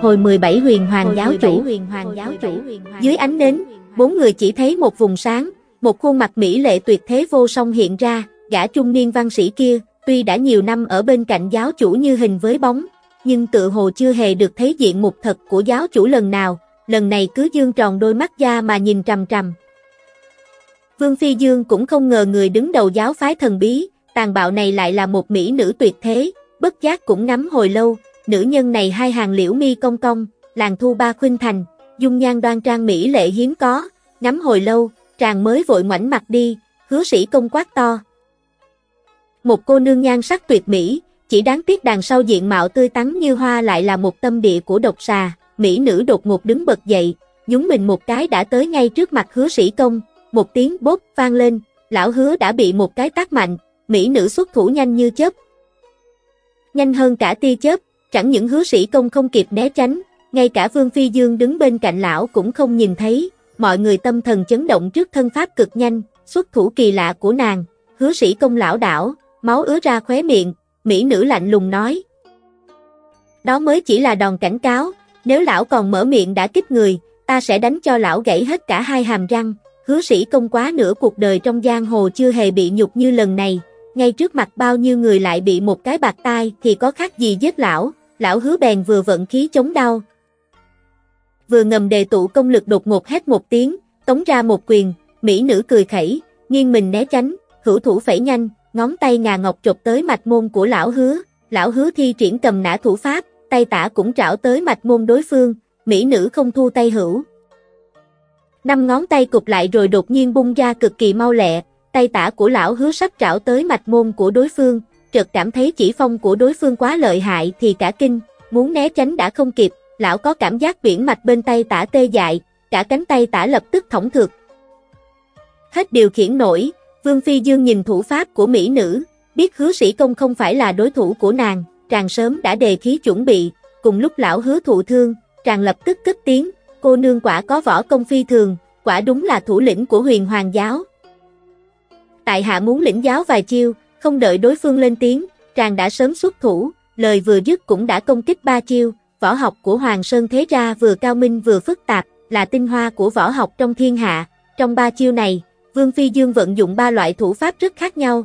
Hồi 17 huyền hoàng giáo chủ, huyền hoàng giáo chủ. Dưới ánh nến, bốn người chỉ thấy một vùng sáng, một khuôn mặt mỹ lệ tuyệt thế vô song hiện ra, gã trung niên văn sĩ kia, tuy đã nhiều năm ở bên cạnh giáo chủ như hình với bóng, nhưng tự hồ chưa hề được thấy diện mục thật của giáo chủ lần nào, lần này cứ dương tròn đôi mắt ra mà nhìn trầm trầm. Vương Phi Dương cũng không ngờ người đứng đầu giáo phái thần bí, tàn bạo này lại là một mỹ nữ tuyệt thế, bất giác cũng ngắm hồi lâu, nữ nhân này hai hàng liễu mi cong cong, làng thu ba khuynh thành, dung nhan đoan trang mỹ lệ hiếm có, ngắm hồi lâu, tràng mới vội ngoảnh mặt đi, hứa sĩ công quát to. Một cô nương nhan sắc tuyệt mỹ, chỉ đáng tiếc đằng sau diện mạo tươi tắn như hoa lại là một tâm địa của độc xà, mỹ nữ đột ngột đứng bật dậy, nhúng mình một cái đã tới ngay trước mặt hứa sĩ công, một tiếng bốp vang lên, lão hứa đã bị một cái tác mạnh, mỹ nữ xuất thủ nhanh như chớp. Nhanh hơn cả tia chớp, Chẳng những hứa sĩ công không kịp né tránh, ngay cả Vương Phi Dương đứng bên cạnh lão cũng không nhìn thấy, mọi người tâm thần chấn động trước thân pháp cực nhanh, xuất thủ kỳ lạ của nàng, hứa sĩ công lão đảo, máu ứa ra khóe miệng, mỹ nữ lạnh lùng nói. Đó mới chỉ là đòn cảnh cáo, nếu lão còn mở miệng đã kích người, ta sẽ đánh cho lão gãy hết cả hai hàm răng, hứa sĩ công quá nửa cuộc đời trong giang hồ chưa hề bị nhục như lần này, ngay trước mặt bao nhiêu người lại bị một cái bạc tai thì có khác gì giết lão, lão hứa bèn vừa vận khí chống đau. Vừa ngầm đề tụ công lực đột ngột hét một tiếng, tống ra một quyền, mỹ nữ cười khẩy, nghiêng mình né tránh, hữu thủ phẩy nhanh, ngón tay ngà ngọc trục tới mạch môn của lão hứa, lão hứa thi triển cầm nã thủ pháp, tay tả cũng trảo tới mạch môn đối phương, mỹ nữ không thu tay hữu. Năm ngón tay cụp lại rồi đột nhiên bung ra cực kỳ mau lẹ, tay tả của lão hứa sắp trảo tới mạch môn của đối phương, chợt cảm thấy chỉ phong của đối phương quá lợi hại thì cả kinh, muốn né tránh đã không kịp, lão có cảm giác biển mạch bên tay tả tê dại, cả cánh tay tả lập tức thõng thực. Hết điều khiển nổi, Vương Phi Dương nhìn thủ pháp của mỹ nữ, biết hứa sĩ công không phải là đối thủ của nàng, tràng sớm đã đề khí chuẩn bị, cùng lúc lão hứa thụ thương, tràng lập tức cất tiếng, cô nương quả có võ công phi thường, quả đúng là thủ lĩnh của huyền hoàng giáo. Tại hạ muốn lĩnh giáo vài chiêu, không đợi đối phương lên tiếng, tràng đã sớm xuất thủ, lời vừa dứt cũng đã công kích ba chiêu, võ học của Hoàng Sơn Thế Ra vừa cao minh vừa phức tạp, là tinh hoa của võ học trong thiên hạ. Trong ba chiêu này, Vương Phi Dương vận dụng ba loại thủ pháp rất khác nhau.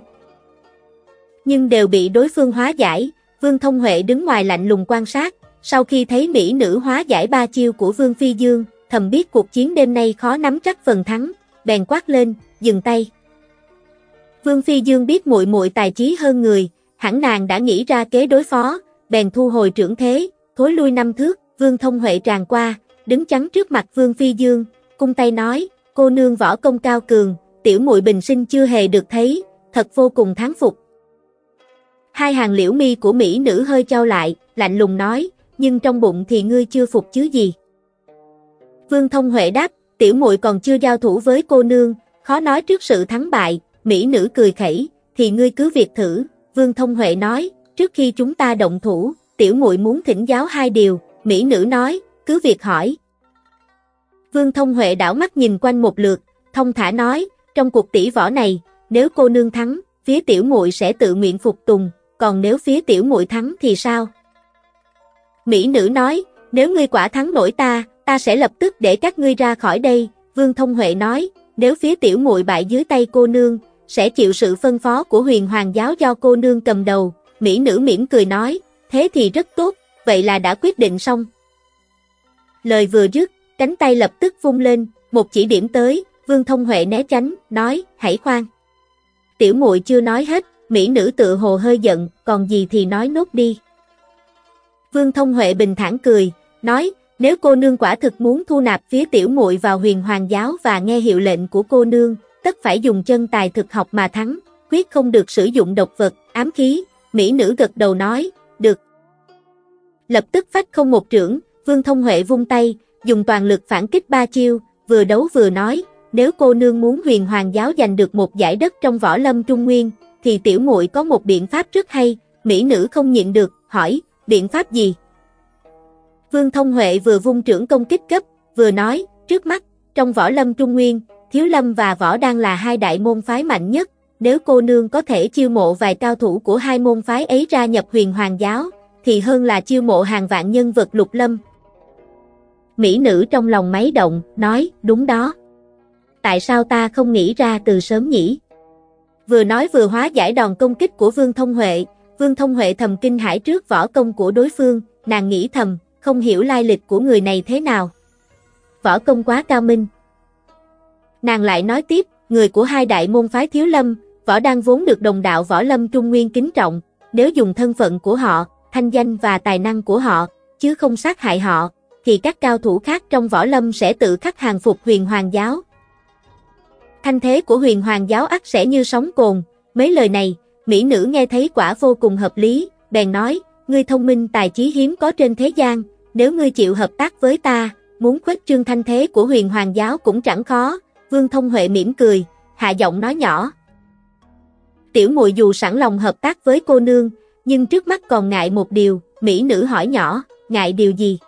Nhưng đều bị đối phương hóa giải, Vương Thông Huệ đứng ngoài lạnh lùng quan sát, sau khi thấy mỹ nữ hóa giải ba chiêu của Vương Phi Dương, thầm biết cuộc chiến đêm nay khó nắm chắc phần thắng, bèn quát lên, dừng tay. Vương Phi Dương biết muội muội tài trí hơn người, hẳn nàng đã nghĩ ra kế đối phó, bèn thu hồi trưởng thế, thối lui năm thước, Vương Thông Huệ tràn qua, đứng chắn trước mặt Vương Phi Dương, cung tay nói, cô nương võ công cao cường, tiểu muội bình sinh chưa hề được thấy, thật vô cùng thắng phục. Hai hàng liễu mi của mỹ nữ hơi trao lại, lạnh lùng nói, nhưng trong bụng thì ngươi chưa phục chứ gì. Vương Thông Huệ đáp, tiểu muội còn chưa giao thủ với cô nương, khó nói trước sự thắng bại, Mỹ nữ cười khẩy, thì ngươi cứ việc thử, Vương Thông Huệ nói, trước khi chúng ta động thủ, tiểu muội muốn thỉnh giáo hai điều, Mỹ nữ nói, cứ việc hỏi. Vương Thông Huệ đảo mắt nhìn quanh một lượt, thông thả nói, trong cuộc tỷ võ này, nếu cô nương thắng, phía tiểu muội sẽ tự nguyện phục tùng, còn nếu phía tiểu muội thắng thì sao? Mỹ nữ nói, nếu ngươi quả thắng nổi ta, ta sẽ lập tức để các ngươi ra khỏi đây, Vương Thông Huệ nói, nếu phía tiểu muội bại dưới tay cô nương, sẽ chịu sự phân phó của huyền hoàng giáo do cô nương cầm đầu, Mỹ nữ mỉm cười nói, thế thì rất tốt, vậy là đã quyết định xong. Lời vừa dứt, cánh tay lập tức vung lên, một chỉ điểm tới, Vương Thông Huệ né tránh, nói, hãy khoan. Tiểu muội chưa nói hết, Mỹ nữ tự hồ hơi giận, còn gì thì nói nốt đi. Vương Thông Huệ bình thản cười, nói, nếu cô nương quả thực muốn thu nạp phía tiểu muội vào huyền hoàng giáo và nghe hiệu lệnh của cô nương, tất phải dùng chân tài thực học mà thắng, quyết không được sử dụng độc vật, ám khí, mỹ nữ gật đầu nói, được. Lập tức phát không một trưởng, Vương Thông Huệ vung tay, dùng toàn lực phản kích ba chiêu, vừa đấu vừa nói, nếu cô nương muốn huyền hoàng giáo giành được một giải đất trong võ lâm trung nguyên, thì tiểu muội có một biện pháp rất hay, mỹ nữ không nhịn được, hỏi, biện pháp gì? Vương Thông Huệ vừa vung trưởng công kích cấp, vừa nói, trước mắt, trong võ lâm trung nguyên, thiếu lâm và võ đang là hai đại môn phái mạnh nhất, nếu cô nương có thể chiêu mộ vài cao thủ của hai môn phái ấy ra nhập huyền hoàng giáo, thì hơn là chiêu mộ hàng vạn nhân vật lục lâm. Mỹ nữ trong lòng máy động, nói, đúng đó. Tại sao ta không nghĩ ra từ sớm nhỉ? Vừa nói vừa hóa giải đòn công kích của Vương Thông Huệ, Vương Thông Huệ thầm kinh hãi trước võ công của đối phương, nàng nghĩ thầm, không hiểu lai lịch của người này thế nào. Võ công quá cao minh. Nàng lại nói tiếp, người của hai đại môn phái thiếu lâm, võ đang vốn được đồng đạo võ lâm trung nguyên kính trọng, nếu dùng thân phận của họ, thanh danh và tài năng của họ, chứ không sát hại họ, thì các cao thủ khác trong võ lâm sẽ tự khắc hàng phục huyền hoàng giáo. Thanh thế của huyền hoàng giáo ắt sẽ như sóng cồn, mấy lời này, mỹ nữ nghe thấy quả vô cùng hợp lý, bèn nói, ngươi thông minh tài trí hiếm có trên thế gian, nếu ngươi chịu hợp tác với ta, muốn khuếch trương thanh thế của huyền hoàng giáo cũng chẳng khó, Vương Thông Huệ mỉm cười, hạ giọng nói nhỏ. Tiểu muội dù sẵn lòng hợp tác với cô nương, nhưng trước mắt còn ngại một điều, mỹ nữ hỏi nhỏ, ngại điều gì?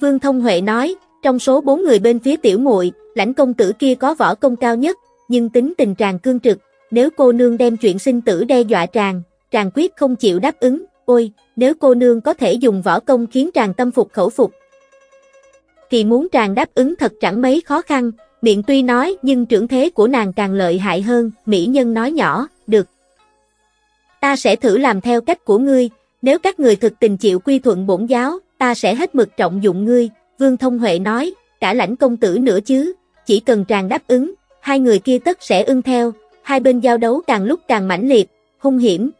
Vương Thông Huệ nói, trong số bốn người bên phía tiểu muội, lãnh công tử kia có võ công cao nhất, nhưng tính tình tràn cương trực, nếu cô nương đem chuyện sinh tử đe dọa tràng, tràng quyết không chịu đáp ứng, ôi, nếu cô nương có thể dùng võ công khiến tràng tâm phục khẩu phục, thì muốn tràng đáp ứng thật chẳng mấy khó khăn, miệng tuy nói nhưng trưởng thế của nàng càng lợi hại hơn, mỹ nhân nói nhỏ, được. Ta sẽ thử làm theo cách của ngươi, nếu các người thực tình chịu quy thuận bổn giáo, ta sẽ hết mực trọng dụng ngươi, Vương Thông Huệ nói, cả lãnh công tử nữa chứ, chỉ cần tràng đáp ứng, hai người kia tất sẽ ưng theo, hai bên giao đấu càng lúc càng mãnh liệt, hung hiểm.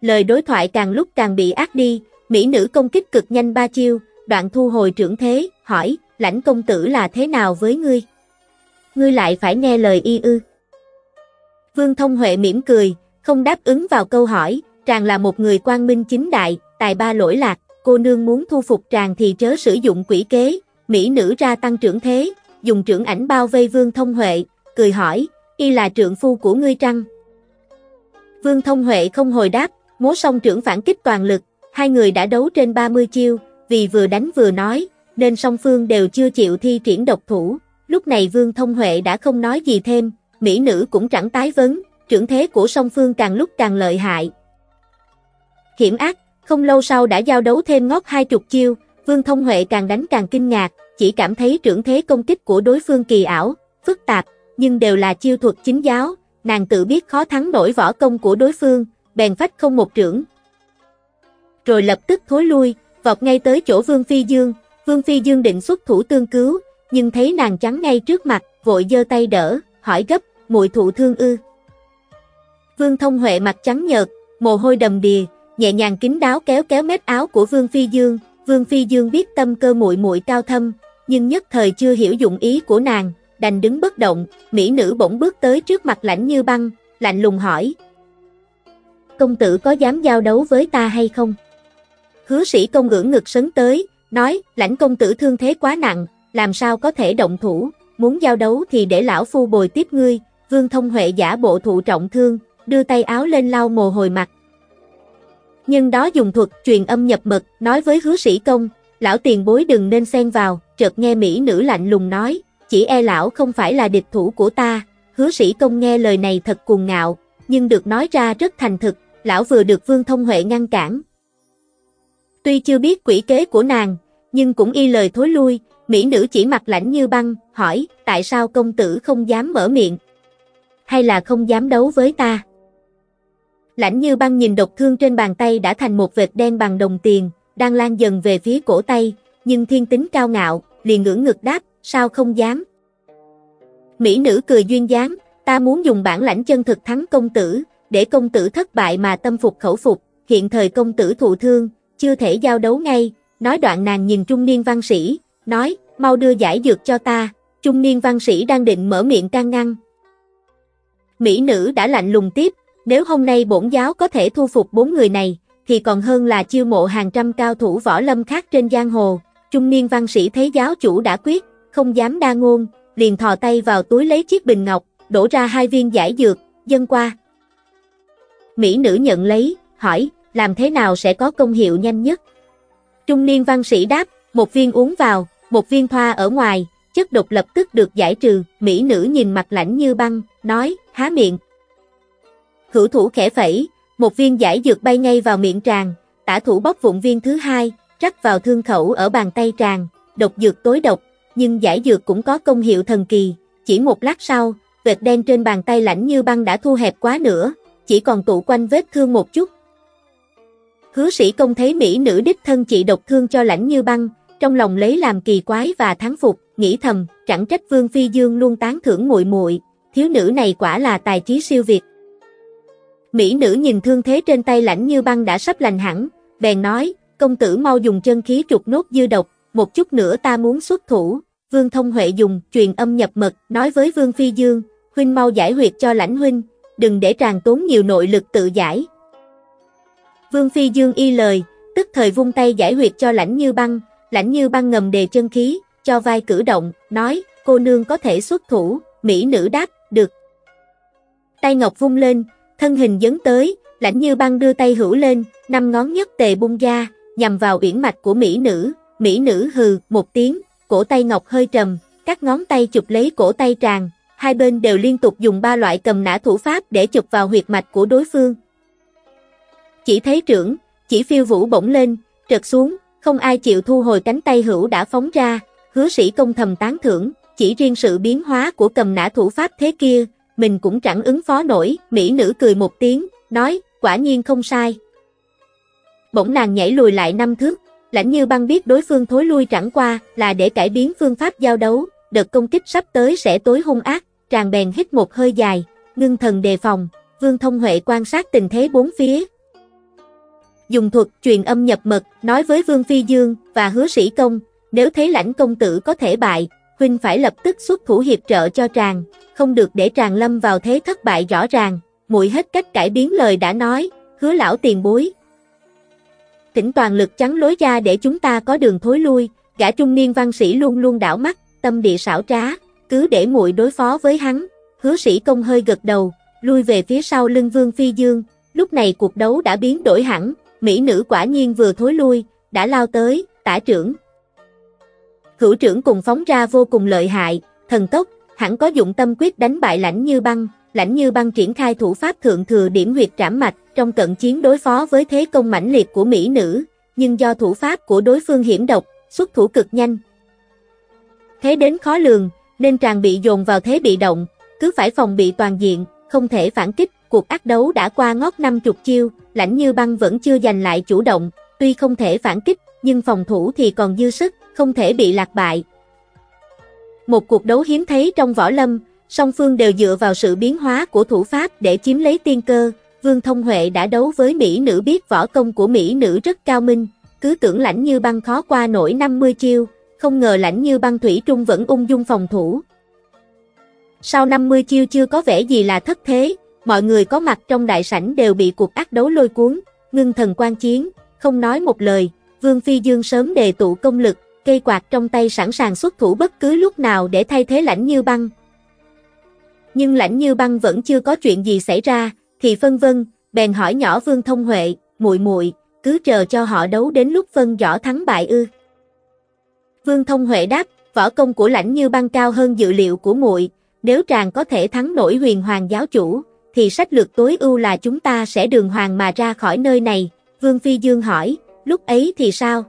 Lời đối thoại càng lúc càng bị ác đi, mỹ nữ công kích cực nhanh ba chiêu, đoạn thu hồi trưởng thế, hỏi, lãnh công tử là thế nào với ngươi? Ngươi lại phải nghe lời y ư. Vương Thông Huệ mỉm cười, không đáp ứng vào câu hỏi, tràng là một người quang minh chính đại, tài ba lỗi lạc, cô nương muốn thu phục tràng thì chớ sử dụng quỷ kế, mỹ nữ ra tăng trưởng thế, dùng trưởng ảnh bao vây Vương Thông Huệ, cười hỏi, y là trượng phu của ngươi trăng. Vương Thông Huệ không hồi đáp, múa song trưởng phản kích toàn lực, hai người đã đấu trên 30 chiêu, vì vừa đánh vừa nói, nên song phương đều chưa chịu thi triển độc thủ. Lúc này Vương Thông Huệ đã không nói gì thêm, mỹ nữ cũng chẳng tái vấn, trưởng thế của song phương càng lúc càng lợi hại. Hiểm ác, không lâu sau đã giao đấu thêm ngót hai chục chiêu, Vương Thông Huệ càng đánh càng kinh ngạc, chỉ cảm thấy trưởng thế công kích của đối phương kỳ ảo, phức tạp, nhưng đều là chiêu thuật chính giáo, nàng tự biết khó thắng nổi võ công của đối phương, bèn phách không một trưởng. Rồi lập tức thối lui, vọt ngay tới chỗ Vương Phi Dương, Vương Phi Dương định xuất thủ tương cứu, nhưng thấy nàng trắng ngay trước mặt, vội giơ tay đỡ, hỏi gấp, muội thụ thương ư. Vương Thông Huệ mặt trắng nhợt, mồ hôi đầm đìa, nhẹ nhàng kín đáo kéo kéo mép áo của Vương Phi Dương, Vương Phi Dương biết tâm cơ muội muội cao thâm, nhưng nhất thời chưa hiểu dụng ý của nàng, đành đứng bất động, mỹ nữ bỗng bước tới trước mặt lãnh như băng, lạnh lùng hỏi. Công tử có dám giao đấu với ta hay không? Hứa sĩ công ngưỡng ngực sấn tới, nói, lãnh công tử thương thế quá nặng, làm sao có thể động thủ, muốn giao đấu thì để lão phu bồi tiếp ngươi, vương thông huệ giả bộ thụ trọng thương, đưa tay áo lên lau mồ hôi mặt. Nhưng đó dùng thuật truyền âm nhập mật, nói với hứa sĩ công, lão tiền bối đừng nên xen vào, chợt nghe Mỹ nữ lạnh lùng nói, chỉ e lão không phải là địch thủ của ta, hứa sĩ công nghe lời này thật cuồng ngạo, nhưng được nói ra rất thành thực, lão vừa được Vương Thông Huệ ngăn cản. Tuy chưa biết quỷ kế của nàng, nhưng cũng y lời thối lui, Mỹ nữ chỉ mặt lạnh như băng, hỏi, tại sao công tử không dám mở miệng? hay là không dám đấu với ta? Lãnh như băng nhìn độc thương trên bàn tay đã thành một vệt đen bằng đồng tiền, đang lan dần về phía cổ tay, nhưng thiên tính cao ngạo, liền ngưỡng ngực đáp, sao không dám? Mỹ nữ cười duyên dáng, ta muốn dùng bản lãnh chân thực thắng công tử, để công tử thất bại mà tâm phục khẩu phục, hiện thời công tử thụ thương, chưa thể giao đấu ngay, nói đoạn nàng nhìn trung niên văn sĩ, nói, mau đưa giải dược cho ta, trung niên văn sĩ đang định mở miệng can ngăn. Mỹ nữ đã lạnh lùng tiếp, nếu hôm nay bổn giáo có thể thu phục bốn người này, thì còn hơn là chiêu mộ hàng trăm cao thủ võ lâm khác trên giang hồ. Trung niên văn sĩ thấy giáo chủ đã quyết, không dám đa ngôn, liền thò tay vào túi lấy chiếc bình ngọc, đổ ra hai viên giải dược, dân qua. Mỹ nữ nhận lấy, hỏi, làm thế nào sẽ có công hiệu nhanh nhất? Trung niên văn sĩ đáp, một viên uống vào, một viên thoa ở ngoài, chất độc lập tức được giải trừ, Mỹ nữ nhìn mặt lạnh như băng, nói, há miệng. Hữu thủ khẽ phẩy, một viên giải dược bay ngay vào miệng tràng, tả thủ bóc vụn viên thứ hai, rắc vào thương khẩu ở bàn tay tràng, độc dược tối độc, nhưng giải dược cũng có công hiệu thần kỳ, chỉ một lát sau, vệt đen trên bàn tay lạnh như băng đã thu hẹp quá nữa, chỉ còn tụ quanh vết thương một chút. Hứa sĩ công thấy mỹ nữ đích thân chị độc thương cho lãnh như băng, trong lòng lấy làm kỳ quái và thắng phục, nghĩ thầm, chẳng trách Vương Phi Dương luôn tán thưởng muội muội, thiếu nữ này quả là tài trí siêu việt. Mỹ nữ nhìn thương thế trên tay lãnh như băng đã sắp lành hẳn, bèn nói, công tử mau dùng chân khí trục nốt dư độc, một chút nữa ta muốn xuất thủ. Vương Thông Huệ dùng truyền âm nhập mật, nói với Vương Phi Dương, huynh mau giải huyệt cho lãnh huynh, đừng để tràn tốn nhiều nội lực tự giải. Vương Phi Dương y lời, tức thời vung tay giải huyệt cho lãnh như băng, lãnh như băng ngầm đề chân khí, cho vai cử động, nói, cô nương có thể xuất thủ, mỹ nữ đáp, được. Tay ngọc vung lên, thân hình dấn tới, lãnh như băng đưa tay hữu lên, năm ngón nhất tề bung ra, nhằm vào uyển mạch của mỹ nữ, mỹ nữ hừ, một tiếng, cổ tay ngọc hơi trầm, các ngón tay chụp lấy cổ tay tràn, hai bên đều liên tục dùng ba loại cầm nã thủ pháp để chụp vào huyệt mạch của đối phương. Chỉ thấy trưởng, chỉ phiêu vũ bỗng lên, trật xuống, không ai chịu thu hồi cánh tay hữu đã phóng ra, hứa sĩ công thầm tán thưởng, chỉ riêng sự biến hóa của cầm nã thủ pháp thế kia, mình cũng chẳng ứng phó nổi, mỹ nữ cười một tiếng, nói, quả nhiên không sai. Bỗng nàng nhảy lùi lại năm thước, lãnh như băng biết đối phương thối lui chẳng qua là để cải biến phương pháp giao đấu, đợt công kích sắp tới sẽ tối hung ác, tràn bèn hít một hơi dài, ngưng thần đề phòng, vương thông huệ quan sát tình thế bốn phía. Dùng thuật truyền âm nhập mật, nói với Vương Phi Dương và hứa sĩ công, nếu thấy lãnh công tử có thể bại, huynh phải lập tức xuất thủ hiệp trợ cho tràng, không được để tràng lâm vào thế thất bại rõ ràng, muội hết cách cải biến lời đã nói, hứa lão tiền bối. thỉnh toàn lực chắn lối ra để chúng ta có đường thối lui, gã trung niên văn sĩ luôn luôn đảo mắt, tâm địa xảo trá, cứ để muội đối phó với hắn, hứa sĩ công hơi gật đầu, lui về phía sau lưng vương phi dương, lúc này cuộc đấu đã biến đổi hẳn, mỹ nữ quả nhiên vừa thối lui, đã lao tới, tả trưởng, hữu trưởng cùng phóng ra vô cùng lợi hại, thần tốc, hẳn có dụng tâm quyết đánh bại lãnh như băng, lãnh như băng triển khai thủ pháp thượng thừa điểm huyệt trảm mạch trong cận chiến đối phó với thế công mãnh liệt của mỹ nữ, nhưng do thủ pháp của đối phương hiểm độc, xuất thủ cực nhanh. Thế đến khó lường, nên tràn bị dồn vào thế bị động, cứ phải phòng bị toàn diện, không thể phản kích, cuộc ác đấu đã qua ngót năm chục chiêu, lãnh như băng vẫn chưa giành lại chủ động, tuy không thể phản kích, nhưng phòng thủ thì còn dư sức, không thể bị lạc bại. Một cuộc đấu hiếm thấy trong võ lâm, song phương đều dựa vào sự biến hóa của thủ pháp để chiếm lấy tiên cơ. Vương Thông Huệ đã đấu với Mỹ nữ biết võ công của Mỹ nữ rất cao minh, cứ tưởng lãnh như băng khó qua nổi 50 chiêu, không ngờ lãnh như băng thủy trung vẫn ung dung phòng thủ. Sau 50 chiêu chưa có vẻ gì là thất thế, mọi người có mặt trong đại sảnh đều bị cuộc ác đấu lôi cuốn, ngưng thần quan chiến, không nói một lời, Vương Phi Dương sớm đề tụ công lực, cây quạt trong tay sẵn sàng xuất thủ bất cứ lúc nào để thay thế lãnh như băng. Nhưng lãnh như băng vẫn chưa có chuyện gì xảy ra, thì phân vân, bèn hỏi nhỏ Vương Thông Huệ, muội muội cứ chờ cho họ đấu đến lúc phân rõ thắng bại ư. Vương Thông Huệ đáp, võ công của lãnh như băng cao hơn dự liệu của muội, nếu tràng có thể thắng nổi huyền hoàng giáo chủ, thì sách lược tối ưu là chúng ta sẽ đường hoàng mà ra khỏi nơi này. Vương Phi Dương hỏi, lúc ấy thì sao?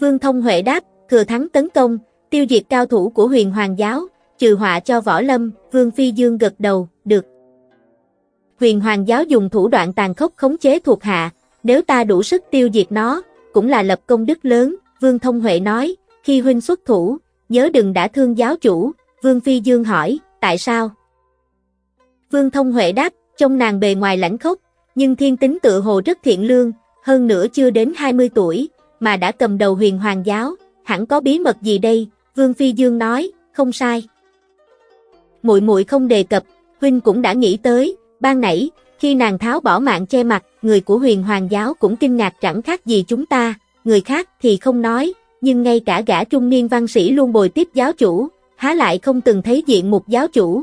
Vương Thông Huệ đáp, thừa thắng tấn công, tiêu diệt cao thủ của huyền hoàng giáo, trừ họa cho võ lâm, Vương Phi Dương gật đầu, được. Huyền Hoàng giáo dùng thủ đoạn tàn khốc khống chế thuộc hạ, nếu ta đủ sức tiêu diệt nó, cũng là lập công đức lớn, Vương Thông Huệ nói, khi huynh xuất thủ, nhớ đừng đã thương giáo chủ, Vương Phi Dương hỏi, tại sao? Vương Thông Huệ đáp, trong nàng bề ngoài lãnh khốc, nhưng thiên tính tự hồ rất thiện lương, hơn nữa chưa đến 20 tuổi, mà đã cầm đầu huyền hoàng giáo, hẳn có bí mật gì đây, Vương Phi Dương nói, không sai. Muội muội không đề cập, huynh cũng đã nghĩ tới, ban nãy, khi nàng tháo bỏ mạng che mặt, người của huyền hoàng giáo cũng kinh ngạc chẳng khác gì chúng ta, người khác thì không nói, nhưng ngay cả gã trung niên văn sĩ luôn bồi tiếp giáo chủ, há lại không từng thấy diện một giáo chủ.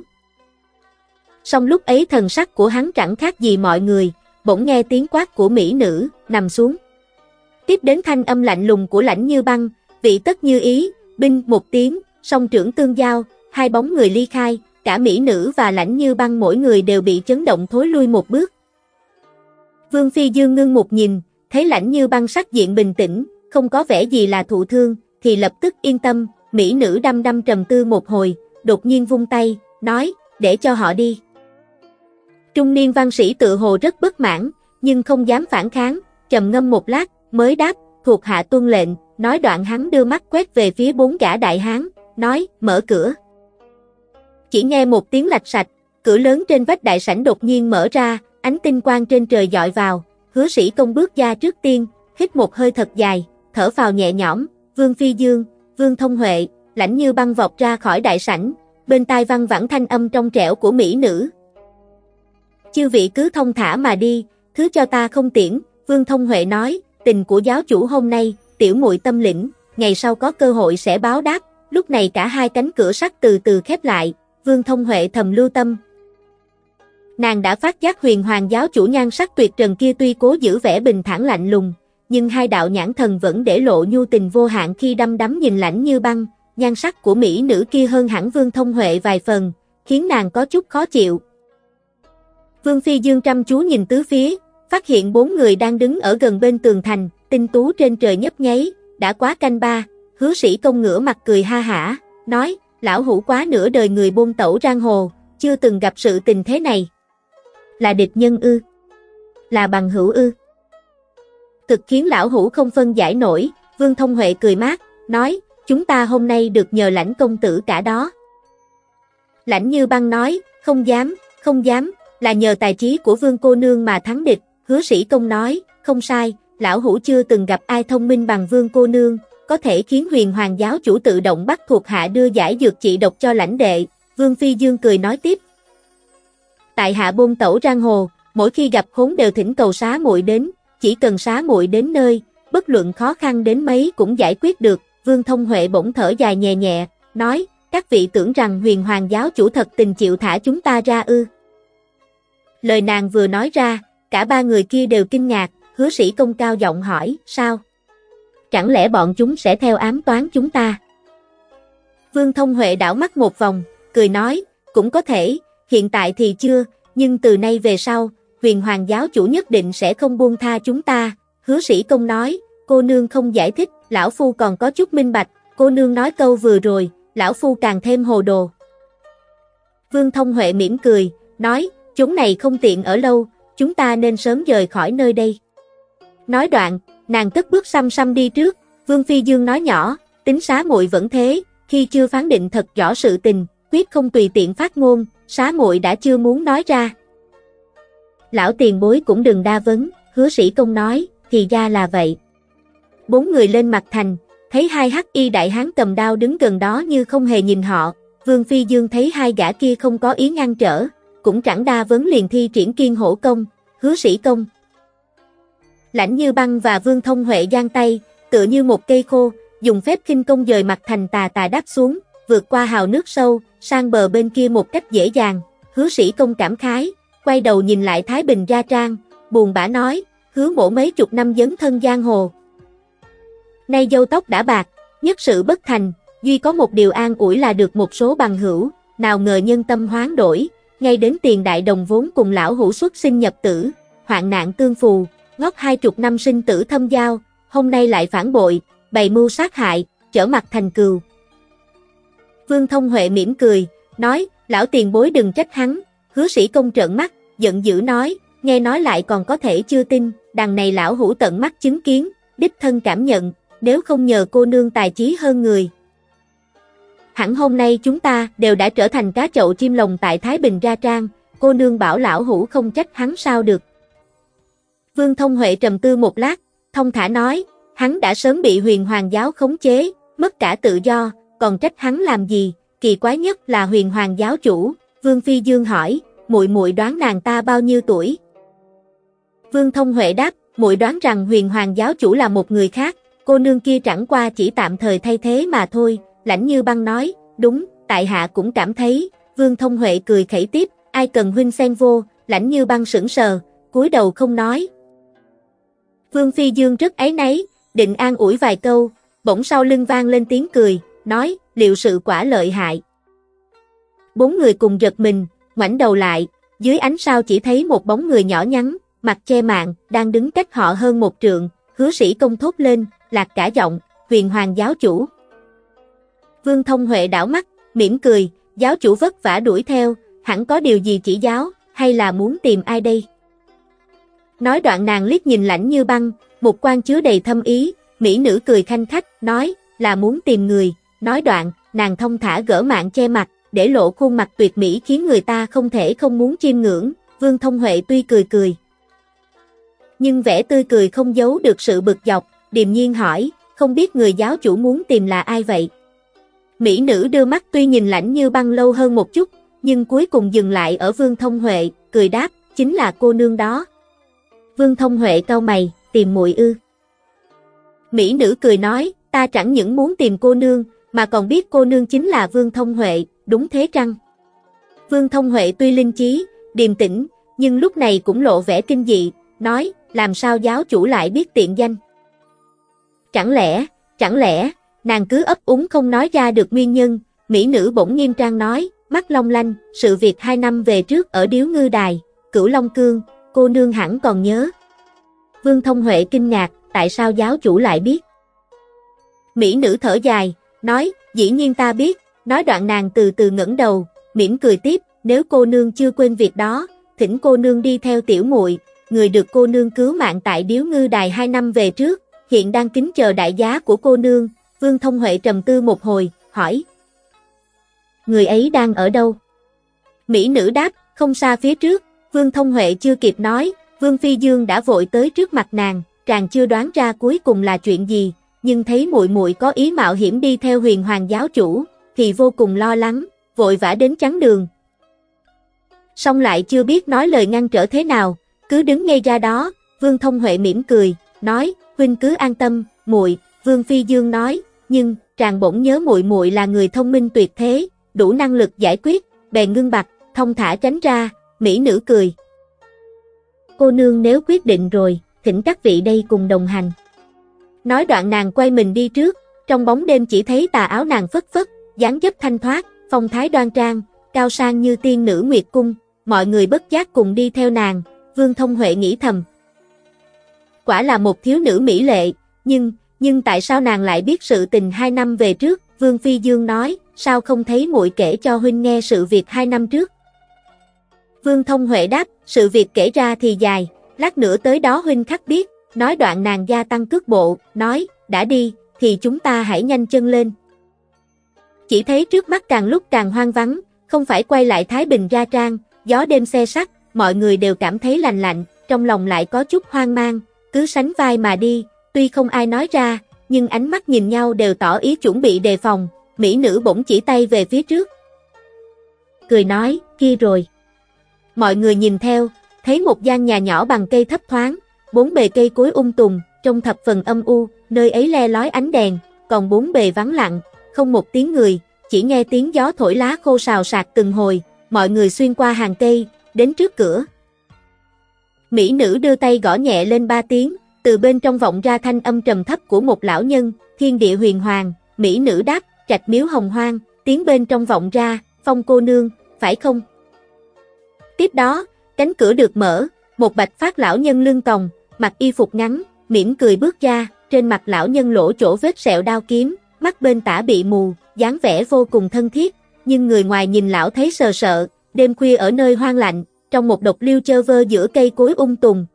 Song lúc ấy thần sắc của hắn chẳng khác gì mọi người, bỗng nghe tiếng quát của mỹ nữ, nằm xuống. Tiếp đến thanh âm lạnh lùng của lãnh như băng, vị tất như ý, binh một tiếng, song trưởng tương giao, hai bóng người ly khai, cả mỹ nữ và lãnh như băng mỗi người đều bị chấn động thối lui một bước. Vương Phi Dương ngưng một nhìn, thấy lãnh như băng sắc diện bình tĩnh, không có vẻ gì là thụ thương, thì lập tức yên tâm, mỹ nữ đăm đăm trầm tư một hồi, đột nhiên vung tay, nói, để cho họ đi. Trung niên văn sĩ tự hồ rất bất mãn, nhưng không dám phản kháng, trầm ngâm một lát, mới đáp, thuộc hạ tuân lệnh, nói đoạn hắn đưa mắt quét về phía bốn gã đại hán, nói, mở cửa. Chỉ nghe một tiếng lạch sạch, cửa lớn trên vách đại sảnh đột nhiên mở ra, ánh tinh quang trên trời dọi vào, hứa sĩ công bước ra trước tiên, hít một hơi thật dài, thở vào nhẹ nhõm, Vương Phi Dương, Vương Thông Huệ, lãnh như băng vọt ra khỏi đại sảnh, bên tai văng vẳng thanh âm trong trẻo của mỹ nữ. Chư vị cứ thông thả mà đi, thứ cho ta không tiễn, Vương Thông Huệ nói, tình của giáo chủ hôm nay, tiểu muội tâm lĩnh, ngày sau có cơ hội sẽ báo đáp, lúc này cả hai cánh cửa sắt từ từ khép lại, Vương Thông Huệ thầm lưu tâm. Nàng đã phát giác huyền hoàng giáo chủ nhan sắc tuyệt trần kia tuy cố giữ vẻ bình thản lạnh lùng, nhưng hai đạo nhãn thần vẫn để lộ nhu tình vô hạn khi đăm đắm nhìn lãnh như băng, nhan sắc của mỹ nữ kia hơn hẳn Vương Thông Huệ vài phần, khiến nàng có chút khó chịu. Vương Phi Dương chăm chú nhìn tứ phía, phát hiện bốn người đang đứng ở gần bên tường thành, tinh tú trên trời nhấp nháy, đã quá canh ba, hứa sĩ công ngửa mặt cười ha hả, nói, lão hủ quá nửa đời người buôn tẩu giang hồ, chưa từng gặp sự tình thế này. Là địch nhân ư? Là bằng hữu ư? Thực khiến lão hủ không phân giải nổi, Vương Thông Huệ cười mát, nói, chúng ta hôm nay được nhờ lãnh công tử cả đó. Lãnh như băng nói, không dám, không dám, là nhờ tài trí của vương cô nương mà thắng địch, hứa sĩ công nói, không sai, lão hủ chưa từng gặp ai thông minh bằng vương cô nương, có thể khiến huyền hoàng giáo chủ tự động bắt thuộc hạ đưa giải dược trị độc cho lãnh đệ, vương phi dương cười nói tiếp. Tại hạ bôn tẩu giang hồ, mỗi khi gặp khốn đều thỉnh cầu xá muội đến, chỉ cần xá muội đến nơi, bất luận khó khăn đến mấy cũng giải quyết được, vương thông huệ bỗng thở dài nhẹ nhẹ, nói, các vị tưởng rằng huyền hoàng giáo chủ thật tình chịu thả chúng ta ra ư. Lời nàng vừa nói ra, cả ba người kia đều kinh ngạc, hứa sĩ công cao giọng hỏi, sao? Chẳng lẽ bọn chúng sẽ theo ám toán chúng ta? Vương Thông Huệ đảo mắt một vòng, cười nói, cũng có thể, hiện tại thì chưa, nhưng từ nay về sau, huyền hoàng giáo chủ nhất định sẽ không buông tha chúng ta. Hứa sĩ công nói, cô nương không giải thích, lão phu còn có chút minh bạch, cô nương nói câu vừa rồi, lão phu càng thêm hồ đồ. Vương Thông Huệ mỉm cười, nói, Chúng này không tiện ở lâu, chúng ta nên sớm rời khỏi nơi đây. Nói đoạn, nàng cất bước xăm xăm đi trước, Vương Phi Dương nói nhỏ, tính xá muội vẫn thế, khi chưa phán định thật rõ sự tình, quyết không tùy tiện phát ngôn, xá muội đã chưa muốn nói ra. Lão tiền bối cũng đừng đa vấn, hứa sĩ công nói, thì ra là vậy. Bốn người lên mặt thành, thấy hai hắc y đại hán cầm đao đứng gần đó như không hề nhìn họ, Vương Phi Dương thấy hai gã kia không có ý ngăn trở, cũng chẳng đa vấn liền thi triển kiên hổ công, hứa sĩ công. Lãnh như băng và vương thông huệ giang tay, tựa như một cây khô, dùng phép kinh công dời mặt thành tà tà đáp xuống, vượt qua hào nước sâu, sang bờ bên kia một cách dễ dàng, hứa sĩ công cảm khái, quay đầu nhìn lại Thái Bình gia trang, buồn bã nói, hứa mổ mấy chục năm dấn thân giang hồ. Nay dâu tóc đã bạc, nhất sự bất thành, duy có một điều an ủi là được một số bằng hữu, nào ngờ nhân tâm hoán đổi, ngay đến tiền đại đồng vốn cùng lão hữu xuất sinh nhập tử, hoạn nạn tương phù, ngót hai chục năm sinh tử thâm giao, hôm nay lại phản bội, bày mưu sát hại, trở mặt thành cừu. Vương Thông Huệ mỉm cười, nói, lão tiền bối đừng trách hắn, hứa sĩ công trợn mắt, giận dữ nói, nghe nói lại còn có thể chưa tin, đằng này lão hủ tận mắt chứng kiến, đích thân cảm nhận, nếu không nhờ cô nương tài trí hơn người. Hẳn hôm nay chúng ta đều đã trở thành cá chậu chim lồng tại Thái Bình Ra Trang, cô nương bảo lão hủ không trách hắn sao được. Vương Thông Huệ trầm tư một lát, thông thả nói, hắn đã sớm bị huyền hoàng giáo khống chế, mất cả tự do, còn trách hắn làm gì, kỳ quái nhất là huyền hoàng giáo chủ, Vương Phi Dương hỏi, muội muội đoán nàng ta bao nhiêu tuổi? Vương Thông Huệ đáp, muội đoán rằng huyền hoàng giáo chủ là một người khác, cô nương kia chẳng qua chỉ tạm thời thay thế mà thôi, lãnh như băng nói, đúng, tại hạ cũng cảm thấy, Vương Thông Huệ cười khẩy tiếp, ai cần huynh xen vô, lãnh như băng sững sờ, cúi đầu không nói. Vương Phi Dương rất ấy nấy, định an ủi vài câu, bỗng sau lưng vang lên tiếng cười, nói, liệu sự quả lợi hại. Bốn người cùng giật mình, ngoảnh đầu lại, dưới ánh sao chỉ thấy một bóng người nhỏ nhắn, mặt che mạng, đang đứng cách họ hơn một trượng, hứa sĩ công thốt lên, lạc cả giọng, huyền hoàng giáo chủ. Vương Thông Huệ đảo mắt, mỉm cười, giáo chủ vất vả đuổi theo, hẳn có điều gì chỉ giáo, hay là muốn tìm ai đây? Nói đoạn nàng liếc nhìn lãnh như băng, một quan chứa đầy thâm ý, mỹ nữ cười khanh khách, nói, là muốn tìm người, nói đoạn, nàng thông thả gỡ mạng che mặt, để lộ khuôn mặt tuyệt mỹ khiến người ta không thể không muốn chiêm ngưỡng, Vương Thông Huệ tuy cười cười. Nhưng vẻ tươi cười không giấu được sự bực dọc, điềm nhiên hỏi, không biết người giáo chủ muốn tìm là ai vậy? Mỹ nữ đưa mắt tuy nhìn lãnh như băng lâu hơn một chút, nhưng cuối cùng dừng lại ở Vương Thông Huệ, cười đáp, chính là cô nương đó. Vương Thông Huệ cau mày, tìm muội ư. Mỹ nữ cười nói, ta chẳng những muốn tìm cô nương, mà còn biết cô nương chính là Vương Thông Huệ, đúng thế chăng? Vương Thông Huệ tuy linh trí, điềm tĩnh, nhưng lúc này cũng lộ vẻ kinh dị, nói, làm sao giáo chủ lại biết tiện danh? Chẳng lẽ, chẳng lẽ, nàng cứ ấp úng không nói ra được nguyên nhân, mỹ nữ bỗng nghiêm trang nói, mắt long lanh, sự việc hai năm về trước ở Điếu Ngư Đài, Cửu Long Cương, cô nương hẳn còn nhớ. Vương Thông Huệ kinh ngạc, tại sao giáo chủ lại biết? Mỹ nữ thở dài, nói, dĩ nhiên ta biết, nói đoạn nàng từ từ ngẩng đầu, mỉm cười tiếp, nếu cô nương chưa quên việc đó, thỉnh cô nương đi theo tiểu muội, người được cô nương cứu mạng tại điếu ngư đài hai năm về trước, hiện đang kính chờ đại giá của cô nương, Vương Thông Huệ trầm tư một hồi, hỏi. Người ấy đang ở đâu? Mỹ nữ đáp, không xa phía trước, Vương Thông Huệ chưa kịp nói, Vương Phi Dương đã vội tới trước mặt nàng, chàng chưa đoán ra cuối cùng là chuyện gì, nhưng thấy muội muội có ý mạo hiểm đi theo huyền hoàng giáo chủ, thì vô cùng lo lắng, vội vã đến chắn đường. Xong lại chưa biết nói lời ngăn trở thế nào, cứ đứng ngay ra đó, Vương Thông Huệ mỉm cười, nói, huynh cứ an tâm, muội, Vương Phi Dương nói, nhưng, chàng bỗng nhớ muội muội là người thông minh tuyệt thế, đủ năng lực giải quyết, bèn ngưng bặt, thông thả tránh ra, mỹ nữ cười. Cô nương nếu quyết định rồi, thỉnh các vị đây cùng đồng hành. Nói đoạn nàng quay mình đi trước, trong bóng đêm chỉ thấy tà áo nàng phất phất, dáng dấp thanh thoát, phong thái đoan trang, cao sang như tiên nữ nguyệt cung, mọi người bất giác cùng đi theo nàng, Vương Thông Huệ nghĩ thầm. Quả là một thiếu nữ mỹ lệ, nhưng, nhưng tại sao nàng lại biết sự tình hai năm về trước, Vương Phi Dương nói, sao không thấy muội kể cho huynh nghe sự việc hai năm trước. Vương Thông Huệ đáp, sự việc kể ra thì dài, lát nữa tới đó huynh khắc biết, nói đoạn nàng gia tăng cước bộ, nói, đã đi, thì chúng ta hãy nhanh chân lên. Chỉ thấy trước mắt càng lúc càng hoang vắng, không phải quay lại Thái Bình ra trang, gió đêm xe sắt, mọi người đều cảm thấy lành lạnh, trong lòng lại có chút hoang mang, cứ sánh vai mà đi, tuy không ai nói ra, nhưng ánh mắt nhìn nhau đều tỏ ý chuẩn bị đề phòng, mỹ nữ bỗng chỉ tay về phía trước. Cười nói, kia rồi. Mọi người nhìn theo, thấy một gian nhà nhỏ bằng cây thấp thoáng, bốn bề cây cối ung tùng, trong thập phần âm u, nơi ấy le lói ánh đèn, còn bốn bề vắng lặng, không một tiếng người, chỉ nghe tiếng gió thổi lá khô xào sạc từng hồi, mọi người xuyên qua hàng cây, đến trước cửa. Mỹ nữ đưa tay gõ nhẹ lên ba tiếng, từ bên trong vọng ra thanh âm trầm thấp của một lão nhân, thiên địa huyền hoàng, Mỹ nữ đáp, trạch miếu hồng hoang, tiếng bên trong vọng ra, phong cô nương, phải không? Tiếp đó, cánh cửa được mở, một bạch phát lão nhân lưng còng, mặc y phục ngắn, mỉm cười bước ra, trên mặt lão nhân lỗ chỗ vết sẹo đao kiếm, mắt bên tả bị mù, dáng vẻ vô cùng thân thiết, nhưng người ngoài nhìn lão thấy sờ sợ, đêm khuya ở nơi hoang lạnh, trong một độc liêu chơ vơ giữa cây cối ung tùng.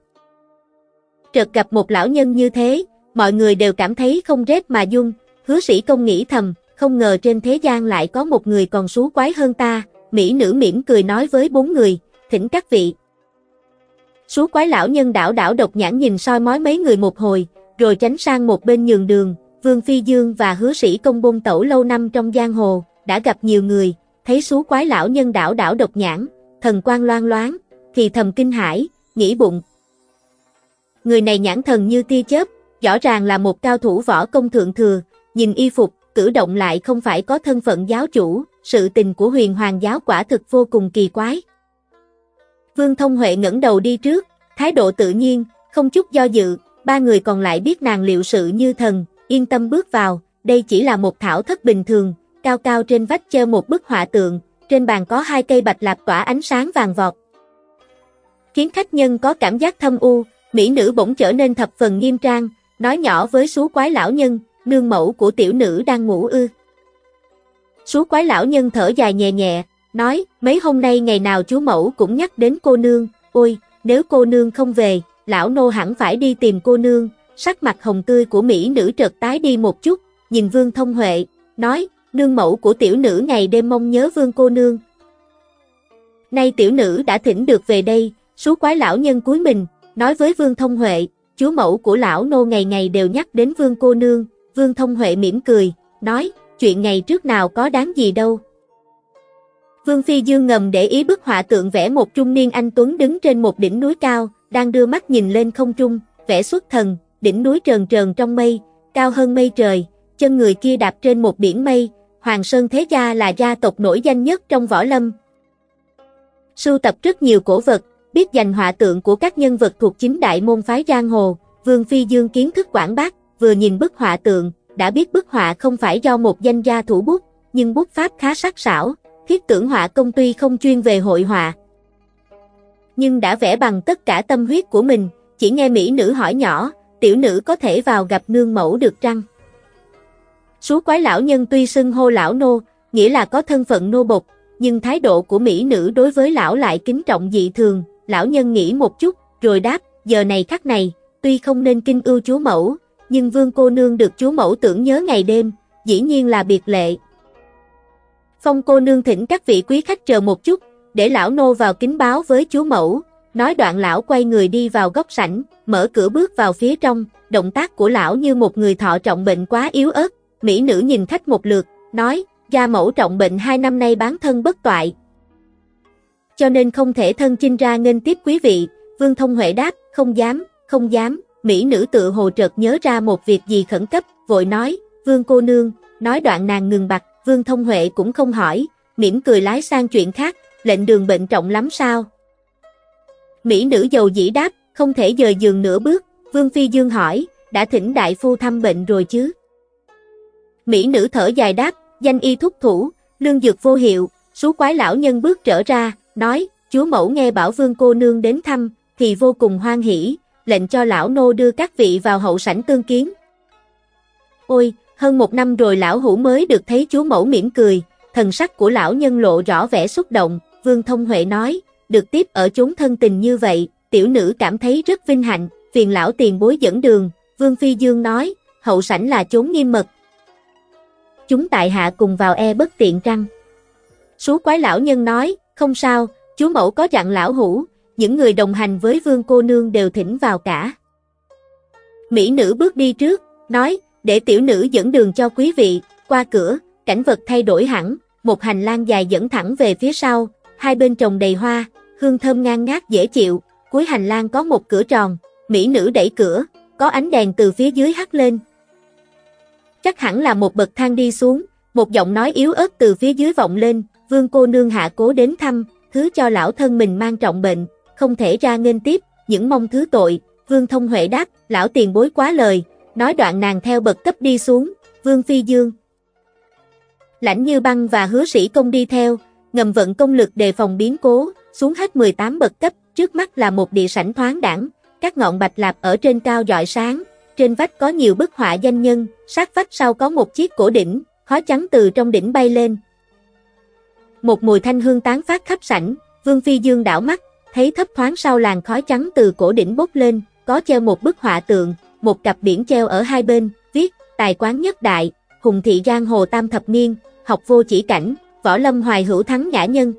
Trợt gặp một lão nhân như thế, mọi người đều cảm thấy không rét mà dung, hứa sĩ công nghĩ thầm, không ngờ trên thế gian lại có một người còn xú quái hơn ta, mỹ nữ mỉm cười nói với bốn người, thỉnh các vị. Xú quái lão nhân đảo đảo độc nhãn nhìn soi mói mấy người một hồi, rồi tránh sang một bên nhường đường, Vương Phi Dương và hứa sĩ công bôn tẩu lâu năm trong giang hồ, đã gặp nhiều người, thấy xú quái lão nhân đảo đảo độc nhãn, thần quan loan loáng, thì thầm kinh hãi, nghĩ bụng. Người này nhãn thần như tia chớp, rõ ràng là một cao thủ võ công thượng thừa, nhìn y phục, cử động lại không phải có thân phận giáo chủ, sự tình của huyền hoàng giáo quả thực vô cùng kỳ quái. Vương Thông Huệ ngẩng đầu đi trước, thái độ tự nhiên, không chút do dự, ba người còn lại biết nàng liệu sự như thần, yên tâm bước vào, đây chỉ là một thảo thất bình thường, cao cao trên vách treo một bức họa tượng, trên bàn có hai cây bạch lạp tỏa ánh sáng vàng vọt. Khiến khách nhân có cảm giác thâm u, mỹ nữ bỗng trở nên thập phần nghiêm trang, nói nhỏ với số quái lão nhân, nương mẫu của tiểu nữ đang ngủ ư. Số quái lão nhân thở dài nhẹ nhẹ, nói, mấy hôm nay ngày nào chú mẫu cũng nhắc đến cô nương, ôi, nếu cô nương không về, lão nô hẳn phải đi tìm cô nương, sắc mặt hồng tươi của mỹ nữ trợt tái đi một chút, nhìn vương thông huệ, nói, nương mẫu của tiểu nữ ngày đêm mong nhớ vương cô nương. Nay tiểu nữ đã thỉnh được về đây, số quái lão nhân cuối mình, nói với vương thông huệ, chú mẫu của lão nô ngày ngày đều nhắc đến vương cô nương, vương thông huệ mỉm cười, nói, chuyện ngày trước nào có đáng gì đâu. Vương Phi Dương ngầm để ý bức họa tượng vẽ một trung niên anh Tuấn đứng trên một đỉnh núi cao, đang đưa mắt nhìn lên không trung, vẽ xuất thần, đỉnh núi trờn trờn trong mây, cao hơn mây trời, chân người kia đạp trên một biển mây, Hoàng Sơn Thế Gia là gia tộc nổi danh nhất trong võ lâm. Sưu tập rất nhiều cổ vật, biết dành họa tượng của các nhân vật thuộc chính đại môn phái giang hồ, Vương Phi Dương kiến thức quảng bác, vừa nhìn bức họa tượng, đã biết bức họa không phải do một danh gia thủ bút, nhưng bút pháp khá sắc sảo, thiết tưởng họa công tuy không chuyên về hội họa, nhưng đã vẽ bằng tất cả tâm huyết của mình, chỉ nghe mỹ nữ hỏi nhỏ, tiểu nữ có thể vào gặp nương mẫu được trăng. số quái lão nhân tuy xưng hô lão nô, nghĩa là có thân phận nô bộc, nhưng thái độ của mỹ nữ đối với lão lại kính trọng dị thường, lão nhân nghĩ một chút, rồi đáp, giờ này khắc này, tuy không nên kinh ưu chúa mẫu, nhưng vương cô nương được chúa mẫu tưởng nhớ ngày đêm, dĩ nhiên là biệt lệ. Phong cô nương thỉnh các vị quý khách chờ một chút, để lão nô vào kính báo với chúa mẫu, nói đoạn lão quay người đi vào góc sảnh, mở cửa bước vào phía trong, động tác của lão như một người thọ trọng bệnh quá yếu ớt, mỹ nữ nhìn khách một lượt, nói, gia mẫu trọng bệnh hai năm nay bán thân bất toại. Cho nên không thể thân chinh ra nghênh tiếp quý vị, Vương Thông Huệ đáp, không dám, không dám, mỹ nữ tự hồ trợt nhớ ra một việc gì khẩn cấp, vội nói, Vương cô nương, nói đoạn nàng ngừng bặt, Vương Thông Huệ cũng không hỏi, mỉm cười lái sang chuyện khác, lệnh đường bệnh trọng lắm sao? Mỹ nữ dầu dĩ đáp, không thể dời giường nửa bước, Vương Phi Dương hỏi, đã thỉnh đại phu thăm bệnh rồi chứ? Mỹ nữ thở dài đáp, danh y thúc thủ, lương dược vô hiệu, số quái lão nhân bước trở ra, nói, chúa mẫu nghe bảo vương cô nương đến thăm, thì vô cùng hoan hỷ, lệnh cho lão nô đưa các vị vào hậu sảnh tương kiến. Ôi, hơn một năm rồi lão hủ mới được thấy chúa mẫu mỉm cười, thần sắc của lão nhân lộ rõ vẻ xúc động, Vương Thông Huệ nói, được tiếp ở chốn thân tình như vậy, tiểu nữ cảm thấy rất vinh hạnh, phiền lão tiền bối dẫn đường, Vương Phi Dương nói, hậu sảnh là chốn nghiêm mật. Chúng tại hạ cùng vào e bất tiện trăng. Số quái lão nhân nói, không sao, chú mẫu có dặn lão hủ, những người đồng hành với vương cô nương đều thỉnh vào cả. Mỹ nữ bước đi trước, nói, để tiểu nữ dẫn đường cho quý vị, qua cửa, cảnh vật thay đổi hẳn, một hành lang dài dẫn thẳng về phía sau, hai bên trồng đầy hoa, hương thơm ngang ngát dễ chịu, cuối hành lang có một cửa tròn, mỹ nữ đẩy cửa, có ánh đèn từ phía dưới hắt lên. Chắc hẳn là một bậc thang đi xuống, một giọng nói yếu ớt từ phía dưới vọng lên, vương cô nương hạ cố đến thăm, thứ cho lão thân mình mang trọng bệnh, không thể ra nghênh tiếp, những mong thứ tội, vương thông huệ đáp, lão tiền bối quá lời, nói đoạn nàng theo bậc cấp đi xuống, vương phi dương. Lãnh như băng và hứa sĩ công đi theo, ngầm vận công lực đề phòng biến cố, xuống hết 18 bậc cấp, trước mắt là một địa sảnh thoáng đẳng, các ngọn bạch lạp ở trên cao dọi sáng, trên vách có nhiều bức họa danh nhân, sát vách sau có một chiếc cổ đỉnh, khói trắng từ trong đỉnh bay lên. Một mùi thanh hương tán phát khắp sảnh, Vương Phi Dương đảo mắt, thấy thấp thoáng sau làn khói trắng từ cổ đỉnh bốc lên, có treo một bức họa tượng, một cặp biển treo ở hai bên, viết, tài quán nhất đại, hùng thị giang hồ tam thập niên, học vô chỉ cảnh, võ lâm hoài hữu thắng nhã nhân.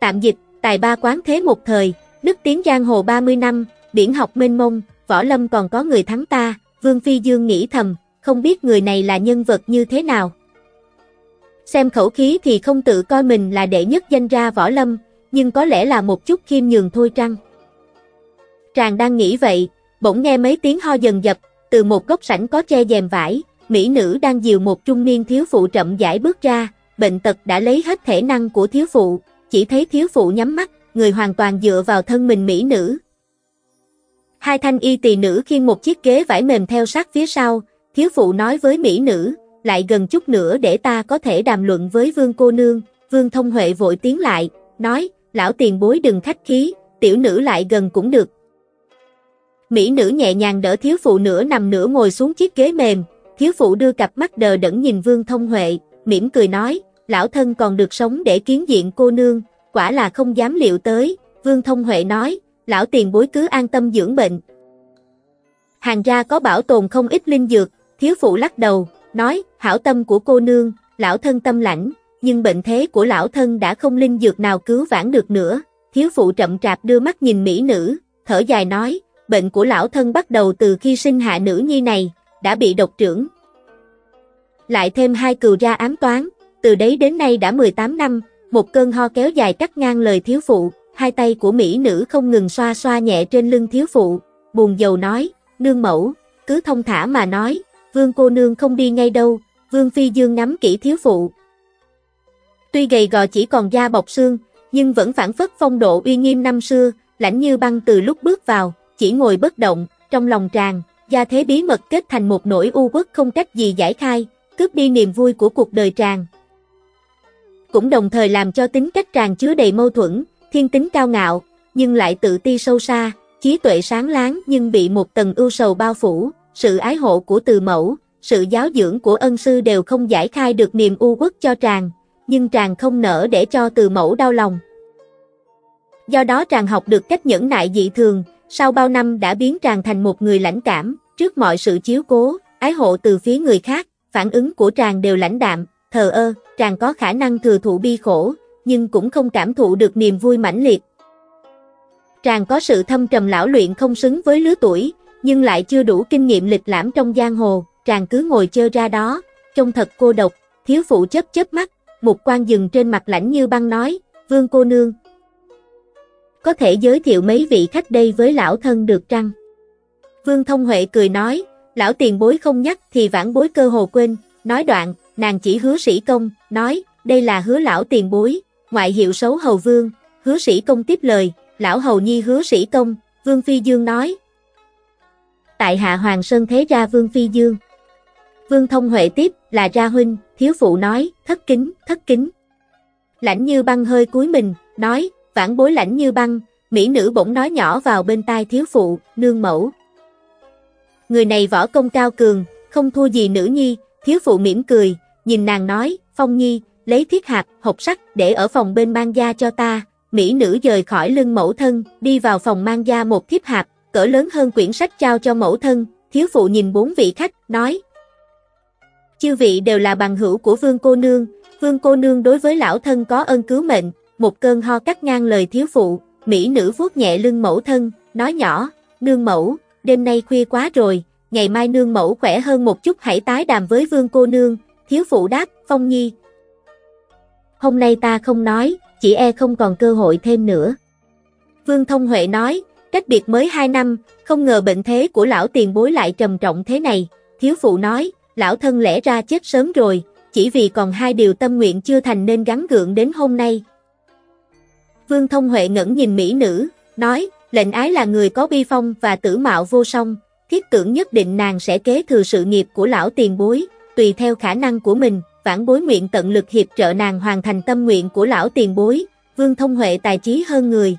Tạm dịch, tài ba quán thế một thời, đức tiến giang hồ 30 năm, biển học mênh mông, võ lâm còn có người thắng ta, Vương Phi Dương nghĩ thầm, không biết người này là nhân vật như thế nào. Xem khẩu khí thì không tự coi mình là đệ nhất danh ra võ lâm, nhưng có lẽ là một chút khiêm nhường thôi trăng. Tràng đang nghĩ vậy, bỗng nghe mấy tiếng ho dần dập, từ một góc sảnh có che dèm vải, mỹ nữ đang dìu một trung niên thiếu phụ chậm rãi bước ra, bệnh tật đã lấy hết thể năng của thiếu phụ, chỉ thấy thiếu phụ nhắm mắt, người hoàn toàn dựa vào thân mình mỹ nữ. Hai thanh y tỳ nữ khiêng một chiếc ghế vải mềm theo sát phía sau, thiếu phụ nói với mỹ nữ, lại gần chút nữa để ta có thể đàm luận với vương cô nương, vương thông huệ vội tiến lại, nói, lão tiền bối đừng khách khí, tiểu nữ lại gần cũng được. Mỹ nữ nhẹ nhàng đỡ thiếu phụ nửa nằm nửa ngồi xuống chiếc ghế mềm, thiếu phụ đưa cặp mắt đờ đẫn nhìn vương thông huệ, mỉm cười nói, lão thân còn được sống để kiến diện cô nương, quả là không dám liệu tới, vương thông huệ nói, lão tiền bối cứ an tâm dưỡng bệnh. Hàng ra có bảo tồn không ít linh dược, thiếu phụ lắc đầu, nói, hảo tâm của cô nương, lão thân tâm lãnh, nhưng bệnh thế của lão thân đã không linh dược nào cứu vãn được nữa. Thiếu phụ chậm trạp đưa mắt nhìn mỹ nữ, thở dài nói, bệnh của lão thân bắt đầu từ khi sinh hạ nữ nhi này, đã bị độc trưởng. Lại thêm hai cừu ra ám toán, từ đấy đến nay đã 18 năm, một cơn ho kéo dài cắt ngang lời thiếu phụ, hai tay của mỹ nữ không ngừng xoa xoa nhẹ trên lưng thiếu phụ, buồn dầu nói, nương mẫu, cứ thông thả mà nói, vương cô nương không đi ngay đâu, vương phi dương nắm kỹ thiếu phụ. Tuy gầy gò chỉ còn da bọc xương, nhưng vẫn phản phất phong độ uy nghiêm năm xưa, lãnh như băng từ lúc bước vào, chỉ ngồi bất động, trong lòng tràn, gia thế bí mật kết thành một nỗi u uất không cách gì giải khai, cướp đi niềm vui của cuộc đời tràn. Cũng đồng thời làm cho tính cách tràn chứa đầy mâu thuẫn, thiên tính cao ngạo, nhưng lại tự ti sâu xa, trí tuệ sáng láng nhưng bị một tầng ưu sầu bao phủ, sự ái hộ của từ mẫu, sự giáo dưỡng của ân sư đều không giải khai được niềm u uất cho tràng, nhưng tràng không nỡ để cho từ mẫu đau lòng. Do đó tràng học được cách nhẫn nại dị thường, sau bao năm đã biến tràng thành một người lãnh cảm, trước mọi sự chiếu cố, ái hộ từ phía người khác, phản ứng của tràng đều lãnh đạm, thờ ơ, tràng có khả năng thừa thụ bi khổ, nhưng cũng không cảm thụ được niềm vui mãnh liệt. Tràng có sự thâm trầm lão luyện không xứng với lứa tuổi, nhưng lại chưa đủ kinh nghiệm lịch lãm trong giang hồ, chàng cứ ngồi chơi ra đó, trông thật cô độc, thiếu phụ chớp chớp mắt, một quan dừng trên mặt lãnh như băng nói, vương cô nương. Có thể giới thiệu mấy vị khách đây với lão thân được trăng? Vương Thông Huệ cười nói, lão tiền bối không nhắc thì vãn bối cơ hồ quên, nói đoạn, nàng chỉ hứa sĩ công, nói, đây là hứa lão tiền bối, ngoại hiệu xấu hầu vương, hứa sĩ công tiếp lời, lão hầu nhi hứa sĩ công, vương phi dương nói. Tại hạ Hoàng Sơn thế gia vương phi dương. Vương thông huệ tiếp, là ra huynh, thiếu phụ nói, thất kính, thất kính. Lãnh như băng hơi cúi mình, nói, vãn bối lãnh như băng, mỹ nữ bỗng nói nhỏ vào bên tai thiếu phụ, nương mẫu. Người này võ công cao cường, không thua gì nữ nhi, thiếu phụ mỉm cười, nhìn nàng nói, phong nhi, lấy thiết hạt, hộp sắt để ở phòng bên mang gia cho ta. Mỹ nữ rời khỏi lưng mẫu thân, đi vào phòng mang gia một thiếp hạt, cỡ lớn hơn quyển sách trao cho mẫu thân. Thiếu phụ nhìn bốn vị khách, nói. Chư vị đều là bằng hữu của vương cô nương, vương cô nương đối với lão thân có ơn cứu mệnh. Một cơn ho cắt ngang lời thiếu phụ, Mỹ nữ vuốt nhẹ lưng mẫu thân, nói nhỏ, nương mẫu, đêm nay khuya quá rồi, ngày mai nương mẫu khỏe hơn một chút hãy tái đàm với vương cô nương. Thiếu phụ đáp, Phong Nhi, hôm nay ta không nói, chỉ e không còn cơ hội thêm nữa. Vương Thông Huệ nói, cách biệt mới 2 năm, không ngờ bệnh thế của lão tiền bối lại trầm trọng thế này. Thiếu phụ nói, lão thân lẽ ra chết sớm rồi, chỉ vì còn hai điều tâm nguyện chưa thành nên gắn gượng đến hôm nay. Vương Thông Huệ ngẩn nhìn mỹ nữ, nói, lệnh ái là người có bi phong và tử mạo vô song, thiết tưởng nhất định nàng sẽ kế thừa sự nghiệp của lão tiền bối, tùy theo khả năng của mình, vãn bối nguyện tận lực hiệp trợ nàng hoàn thành tâm nguyện của lão tiền bối, Vương Thông Huệ tài trí hơn người.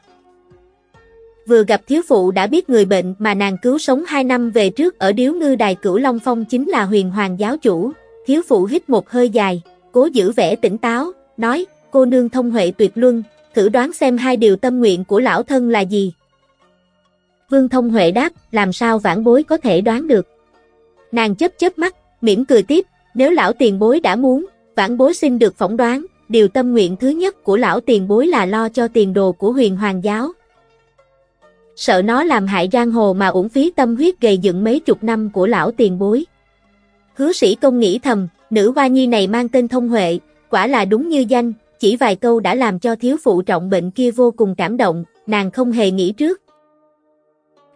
Vừa gặp thiếu phụ đã biết người bệnh mà nàng cứu sống 2 năm về trước ở điếu ngư đài cửu Long Phong chính là huyền hoàng giáo chủ, thiếu phụ hít một hơi dài, cố giữ vẻ tỉnh táo, nói, cô nương thông huệ tuyệt luân, thử đoán xem hai điều tâm nguyện của lão thân là gì. Vương Thông Huệ đáp, làm sao vãn bối có thể đoán được. Nàng chớp chớp mắt, mỉm cười tiếp, nếu lão tiền bối đã muốn, vãn bối xin được phỏng đoán, điều tâm nguyện thứ nhất của lão tiền bối là lo cho tiền đồ của huyền hoàng giáo. Sợ nó làm hại giang hồ mà uổng phí tâm huyết gầy dựng mấy chục năm của lão tiền bối. Hứa sĩ công nghĩ thầm, nữ hoa nhi này mang tên thông huệ, quả là đúng như danh, chỉ vài câu đã làm cho thiếu phụ trọng bệnh kia vô cùng cảm động, nàng không hề nghĩ trước.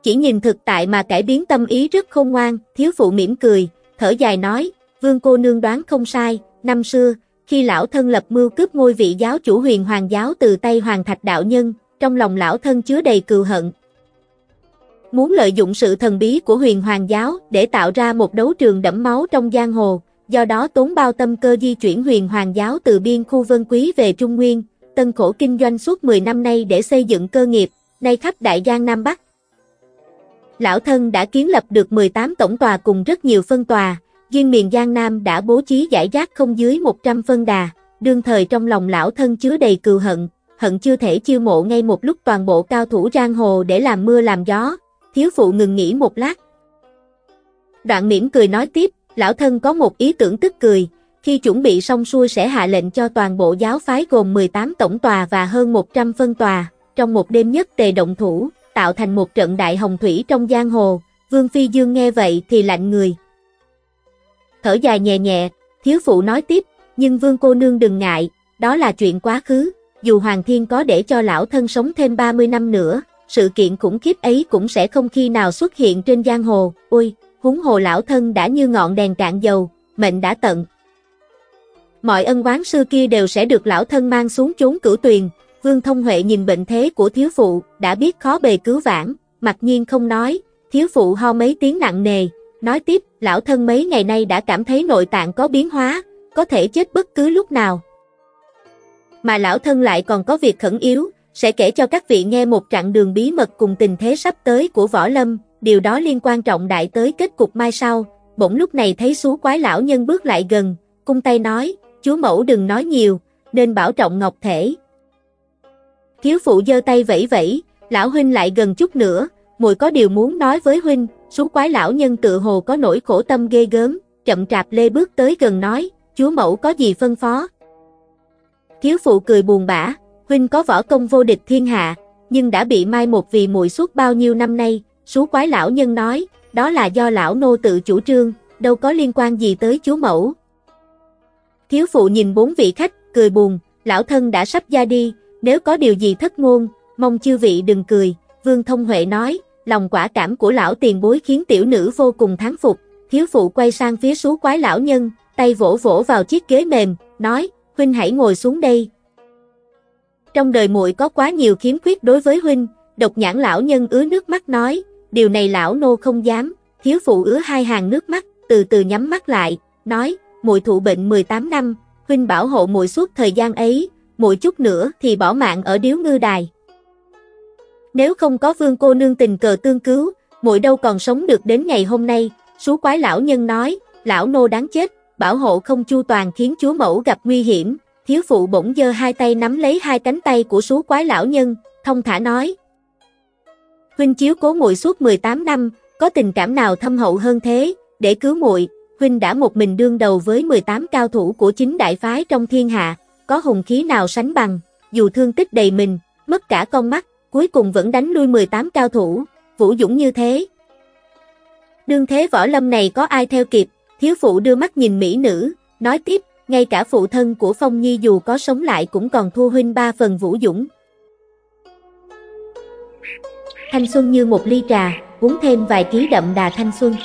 Chỉ nhìn thực tại mà cải biến tâm ý rất khôn ngoan, thiếu phụ mỉm cười, thở dài nói, vương cô nương đoán không sai, năm xưa, khi lão thân lập mưu cướp ngôi vị giáo chủ huyền hoàng giáo từ tay hoàng thạch đạo nhân, trong lòng lão thân chứa đầy cừu hận. Muốn lợi dụng sự thần bí của huyền hoàng giáo để tạo ra một đấu trường đẫm máu trong giang hồ, do đó tốn bao tâm cơ di chuyển huyền hoàng giáo từ biên khu vân quý về Trung Nguyên, tân khổ kinh doanh suốt 10 năm nay để xây dựng cơ nghiệp, nay khắp Đại Giang Nam Bắc. Lão thân đã kiến lập được 18 tổng tòa cùng rất nhiều phân tòa, riêng miền Giang Nam đã bố trí giải rác không dưới 100 phân đà, đương thời trong lòng lão thân chứa đầy cừu hận, hận chưa thể chiêu mộ ngay một lúc toàn bộ cao thủ giang hồ để làm mưa làm gió, thiếu phụ ngừng nghỉ một lát. Đoạn mỉm cười nói tiếp, lão thân có một ý tưởng tức cười, khi chuẩn bị xong xuôi sẽ hạ lệnh cho toàn bộ giáo phái gồm 18 tổng tòa và hơn 100 phân tòa, trong một đêm nhất tề động thủ, tạo thành một trận đại hồng thủy trong giang hồ, Vương Phi Dương nghe vậy thì lạnh người. Thở dài nhẹ nhẹ, thiếu phụ nói tiếp, nhưng Vương cô nương đừng ngại, đó là chuyện quá khứ, dù Hoàng Thiên có để cho lão thân sống thêm 30 năm nữa, sự kiện khủng khiếp ấy cũng sẽ không khi nào xuất hiện trên giang hồ, ôi, huống hồ lão thân đã như ngọn đèn cạn dầu, mệnh đã tận. Mọi ân oán xưa kia đều sẽ được lão thân mang xuống chốn cửu tuyền, Vương Thông Huệ nhìn bệnh thế của thiếu phụ, đã biết khó bề cứu vãn, mặc nhiên không nói, thiếu phụ ho mấy tiếng nặng nề, nói tiếp, lão thân mấy ngày nay đã cảm thấy nội tạng có biến hóa, có thể chết bất cứ lúc nào. Mà lão thân lại còn có việc khẩn yếu, sẽ kể cho các vị nghe một chặng đường bí mật cùng tình thế sắp tới của Võ Lâm, điều đó liên quan trọng đại tới kết cục mai sau. Bỗng lúc này thấy xú quái lão nhân bước lại gần, cung tay nói, chú mẫu đừng nói nhiều, nên bảo trọng ngọc thể. Thiếu phụ giơ tay vẫy vẫy, lão huynh lại gần chút nữa, muội có điều muốn nói với huynh, xú quái lão nhân tự hồ có nỗi khổ tâm ghê gớm, chậm chạp lê bước tới gần nói, chúa mẫu có gì phân phó. Thiếu phụ cười buồn bã, huynh có võ công vô địch thiên hạ, nhưng đã bị mai một vì muội suốt bao nhiêu năm nay, số quái lão nhân nói, đó là do lão nô tự chủ trương, đâu có liên quan gì tới chú mẫu. Thiếu phụ nhìn bốn vị khách, cười buồn, lão thân đã sắp ra đi, nếu có điều gì thất ngôn, mong chư vị đừng cười, Vương Thông Huệ nói, lòng quả cảm của lão tiền bối khiến tiểu nữ vô cùng thán phục, thiếu phụ quay sang phía số quái lão nhân, tay vỗ vỗ vào chiếc ghế mềm, nói, huynh hãy ngồi xuống đây. Trong đời muội có quá nhiều khiếm khuyết đối với huynh, độc nhãn lão nhân ứa nước mắt nói, điều này lão nô không dám, thiếu phụ ứa hai hàng nước mắt, từ từ nhắm mắt lại, nói, muội thụ bệnh 18 năm, huynh bảo hộ muội suốt thời gian ấy, muội chút nữa thì bỏ mạng ở điếu ngư đài. Nếu không có vương cô nương tình cờ tương cứu, muội đâu còn sống được đến ngày hôm nay, số quái lão nhân nói, lão nô đáng chết, bảo hộ không chu toàn khiến chúa mẫu gặp nguy hiểm, thiếu phụ bỗng giơ hai tay nắm lấy hai cánh tay của sú quái lão nhân, thông thả nói, Huynh chiếu cố muội suốt 18 năm, có tình cảm nào thâm hậu hơn thế, để cứu muội, huynh đã một mình đương đầu với 18 cao thủ của chính đại phái trong thiên hạ, có hùng khí nào sánh bằng, dù thương tích đầy mình, mất cả con mắt, cuối cùng vẫn đánh lui 18 cao thủ, vũ dũng như thế. Đương thế võ lâm này có ai theo kịp, thiếu phụ đưa mắt nhìn mỹ nữ, nói tiếp, ngay cả phụ thân của Phong Nhi dù có sống lại cũng còn thua huynh ba phần vũ dũng, Thanh xuân như một ly trà, uống thêm vài ký đậm đà thanh xuân.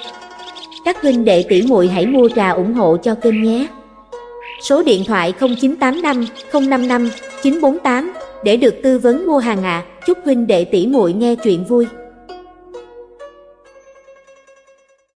Các huynh đệ tỷ muội hãy mua trà ủng hộ cho kênh nhé. Số điện thoại 0985 055 948 để được tư vấn mua hàng ạ. À. Chúc huynh đệ tỷ muội nghe chuyện vui.